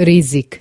ريزك